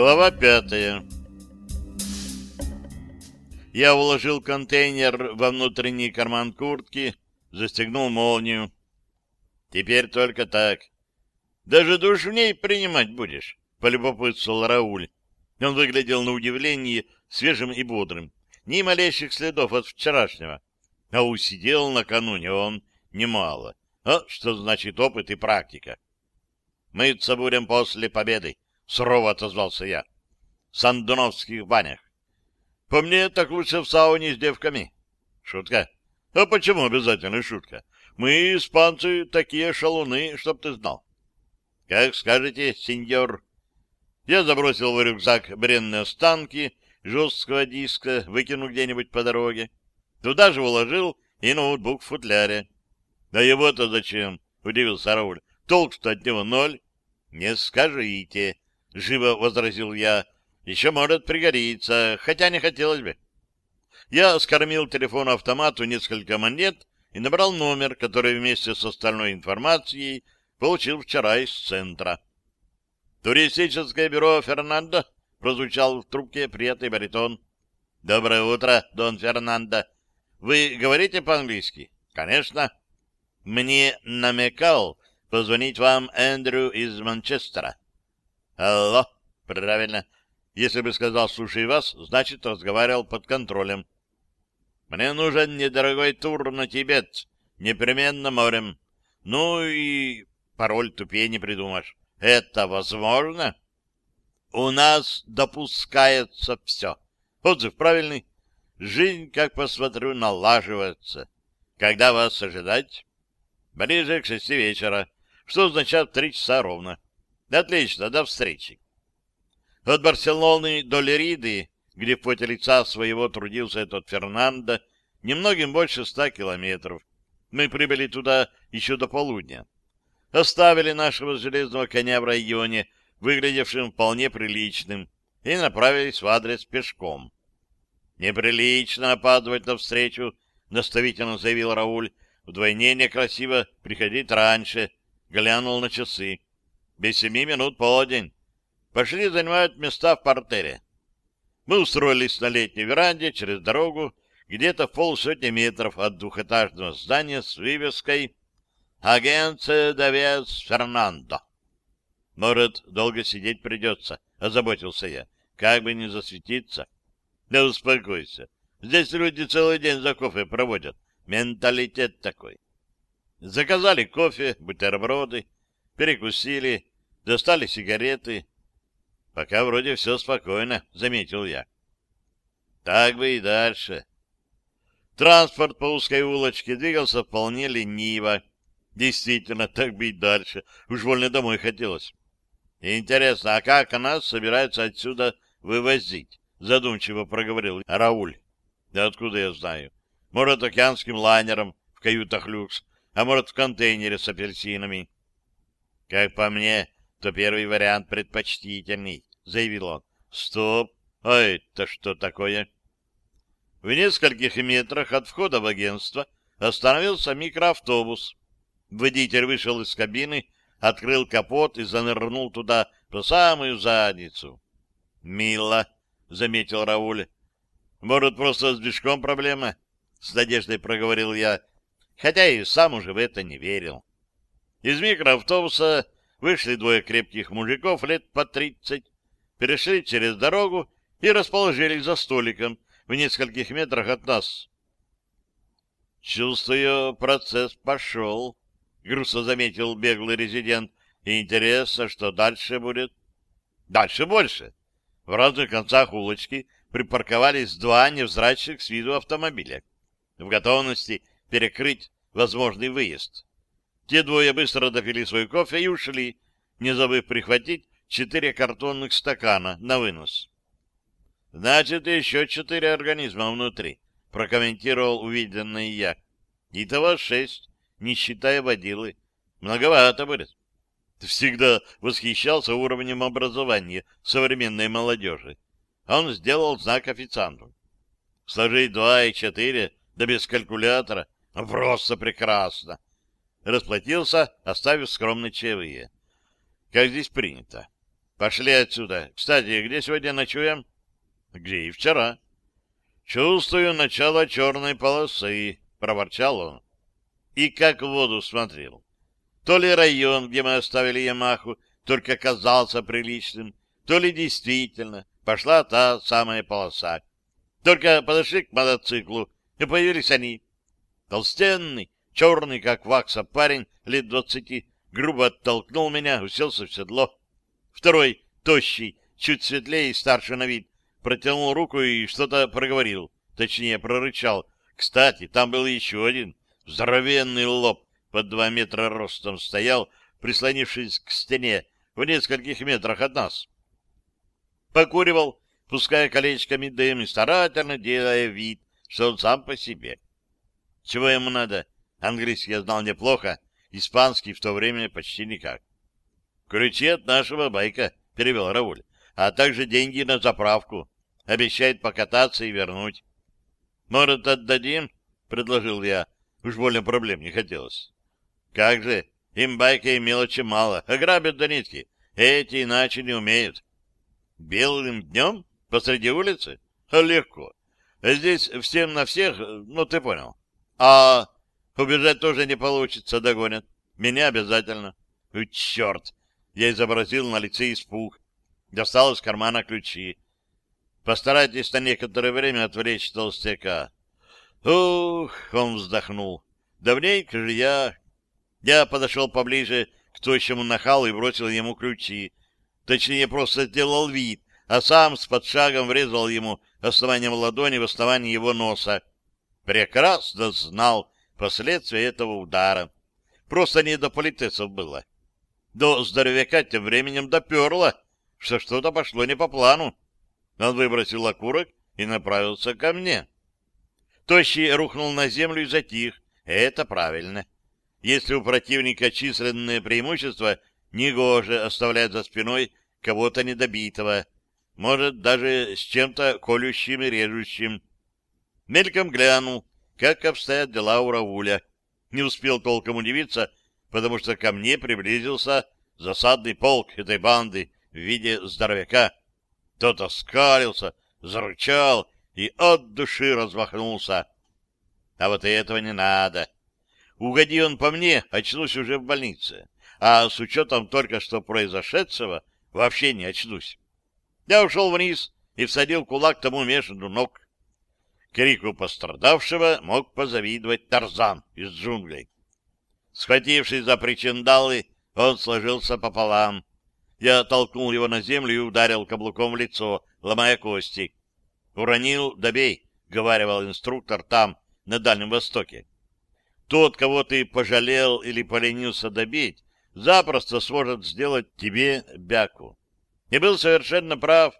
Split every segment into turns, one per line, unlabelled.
Глава пятая. Я уложил контейнер во внутренний карман куртки, застегнул молнию. Теперь только так. Даже душ в ней принимать будешь, — полюбопытствовал Рауль. Он выглядел на удивление свежим и бодрым. Ни малейших следов от вчерашнего. А усидел накануне он немало. А что значит опыт и практика? Мыться будем после победы, — сурово отозвался я. В сандуновских банях. По мне, так лучше в сауне с девками. Шутка? А почему обязательно шутка? Мы, испанцы, такие шалуны, чтоб ты знал. Как скажете, сеньор. Я забросил в рюкзак бренные останки жесткого диска, выкинул где-нибудь по дороге. Туда же уложил и ноутбук в футляре. — Да его-то зачем? — удивился Рауль. — Толк-то от него ноль. — Не скажите, — живо возразил я. — Еще может пригодиться, хотя не хотелось бы. Я скормил телефону-автомату несколько монет и набрал номер, который вместе с остальной информацией получил вчера из центра. «Туристическое бюро Фернандо?» — прозвучал в трубке приятный баритон. «Доброе утро, Дон Фернандо. Вы говорите по-английски?» «Конечно». «Мне намекал позвонить вам Эндрю из Манчестера». «Алло, правильно. Если бы сказал «слушай вас», значит, разговаривал под контролем. Мне нужен недорогой тур на Тибет, непременно морем. Ну и пароль тупее не придумаешь. Это возможно? У нас допускается все. Отзыв правильный. Жизнь, как посмотрю, налаживается. Когда вас ожидать? Ближе к шести вечера, что означает три часа ровно. Отлично, до встречи. От Барселоны до Лериды где в поте лица своего трудился этот Фернандо, немногим больше ста километров. Мы прибыли туда еще до полудня. Оставили нашего железного коня в районе, выглядевшим вполне приличным, и направились в адрес пешком. «Неприлично опаздывать навстречу», — наставительно заявил Рауль. «Вдвойне некрасиво приходить раньше», — глянул на часы. «Без семи минут полдень. Пошли занимать места в портере». Мы устроились на летней веранде через дорогу, где-то в полсотни метров от двухэтажного здания с вывеской «Агенция Давес Фернандо». «Может, долго сидеть придется», — озаботился я, — «как бы не засветиться». «Да успокойся. Здесь люди целый день за кофе проводят. Менталитет такой». Заказали кофе, бутерброды, перекусили, достали сигареты, Пока вроде все спокойно, — заметил я. Так бы и дальше. Транспорт по узкой улочке двигался вполне лениво. Действительно, так бы и дальше. Уж вольно домой хотелось. Интересно, а как нас собираются отсюда вывозить? Задумчиво проговорил Рауль. Да откуда я знаю? Может, океанским лайнером в каютах люкс, а может, в контейнере с апельсинами. Как по мне, то первый вариант предпочтительней, — заявил он. — Стоп! А это что такое? В нескольких метрах от входа в агентство остановился микроавтобус. Водитель вышел из кабины, открыл капот и занырнул туда по самую задницу. — Мило, — заметил Рауль. — Может, просто с движком проблема? — с надеждой проговорил я, хотя и сам уже в это не верил. Из микроавтобуса вышли двое крепких мужиков лет по тридцать, перешли через дорогу и расположились за столиком в нескольких метрах от нас. «Чувствую, процесс пошел», — грустно заметил беглый резидент. «Интересно, что дальше будет?» «Дальше больше». В разных концах улочки припарковались два невзрачных с виду автомобиля в готовности перекрыть возможный выезд. Те двое быстро допили свой кофе и ушли, не забыв прихватить четыре картонных стакана на вынос. — Значит, еще четыре организма внутри, — прокомментировал увиденное я. — Итого шесть, не считая водилы. Многовато будет. Всегда восхищался уровнем образования современной молодежи. Он сделал знак официанту. Сложить два и четыре, да без калькулятора, просто прекрасно расплатился, оставив скромные чаевые. Как здесь принято. Пошли отсюда. Кстати, где сегодня ночуем? Где и вчера. Чувствую начало черной полосы, проворчал он. И как в воду смотрел. То ли район, где мы оставили Ямаху, только казался приличным, то ли действительно пошла та самая полоса. Только подошли к мотоциклу, и появились они. Толстенный, черный, как вакса, парень лет двадцати, грубо оттолкнул меня, уселся в седло. Второй, тощий, чуть светлее и старше на вид, протянул руку и что-то проговорил, точнее, прорычал. Кстати, там был еще один, здоровенный лоб, под два метра ростом стоял, прислонившись к стене в нескольких метрах от нас. Покуривал, пуская колечками дым и старательно делая вид, что он сам по себе. Чего ему надо? Английский я знал неплохо, испанский в то время почти никак. Ключи от нашего байка, перевел Рауль, а также деньги на заправку. Обещает покататься и вернуть. Может, отдадим? Предложил я. Уж больно проблем не хотелось. Как же, им байка и мелочи мало, ограбят до нитки. Эти иначе не умеют. Белым днем? Посреди улицы? Легко. Здесь всем на всех, ну, ты понял. А убежать тоже не получится, догонят. Меня обязательно. У, черт! Я изобразил на лице испуг. Достал из кармана ключи. Постарайтесь на некоторое время отвлечь толстяка. Ух, он вздохнул. Давненько же я... Я подошел поближе к тощему нахалу и бросил ему ключи. Точнее, просто сделал вид, а сам с подшагом врезал ему основанием ладони в основание его носа. Прекрасно знал последствия этого удара. Просто не до политесов было. До здоровяка тем временем доперло, что что-то пошло не по плану. Он выбросил окурок и направился ко мне. Тощий рухнул на землю и затих. Это правильно. Если у противника численное преимущество, негоже оставлять за спиной кого-то недобитого, может, даже с чем-то колющим и режущим. Мельком глянул, как обстоят дела у Рауля. Не успел толком удивиться, потому что ко мне приблизился засадный полк этой банды в виде здоровяка. Тот оскалился, зарычал и от души размахнулся. А вот этого не надо. Угоди он по мне, очнусь уже в больнице. А с учетом только что произошедшего, вообще не очнусь. Я ушел вниз и всадил кулак тому между ног. Крику пострадавшего мог позавидовать Тарзан из джунглей. Схватившись за причиндалы, он сложился пополам. Я толкнул его на землю и ударил каблуком в лицо, ломая кости. «Уронил, добей», — говаривал инструктор там, на Дальнем Востоке. Тот, кого ты пожалел или поленился добить, запросто сможет сделать тебе бяку. И был совершенно прав.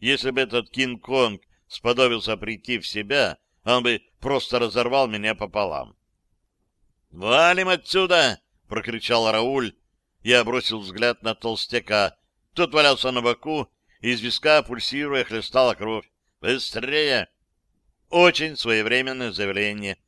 Если бы этот Кинг-Конг сподобился прийти в себя, он бы просто разорвал меня пополам. «Валим отсюда!» — прокричал Рауль. Я бросил взгляд на толстяка. Тот валялся на боку, и из виска, пульсируя, хлестала кровь. «Быстрее!» Очень своевременное заявление.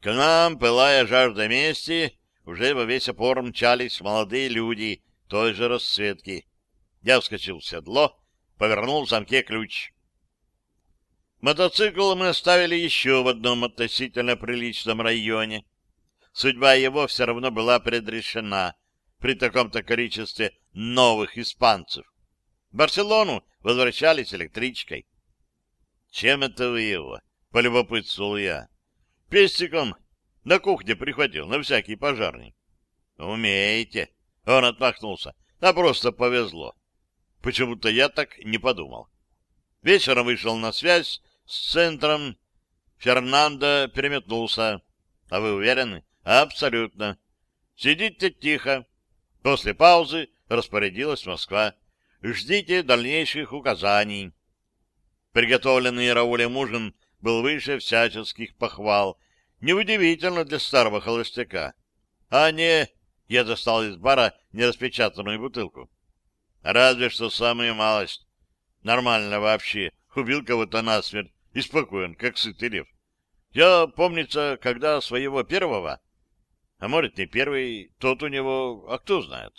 К нам, пылая жажда мести, уже во весь опор мчались молодые люди той же расцветки. Я вскочил в седло, повернул в замке ключ. Мотоцикл мы оставили еще в одном относительно приличном районе. Судьба его все равно была предрешена при таком-то количестве новых испанцев. В Барселону возвращались электричкой. Чем это вы его? — полюбопытствовал я. — Пестиком на кухне прихватил, на всякий пожарный. — Умеете. Он отмахнулся. А просто повезло. Почему-то я так не подумал. Вечером вышел на связь с центром. Фернандо переметнулся. А вы уверены? Абсолютно. Сидите тихо. После паузы распорядилась Москва. Ждите дальнейших указаний. Приготовленный Раулем ужин был выше всяческих похвал. Неудивительно для старого холостяка. А не... Я достал из бара нераспечатанную бутылку. Разве что самую малость. Нормально вообще. Убил кого-то насмерть и спокоен, как сытый лев. Я, помнится, когда своего первого... А может, не первый, тот у него... А кто знает?